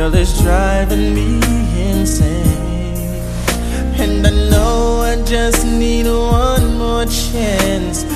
Girl, it's driving me insane. And I know I just need one more chance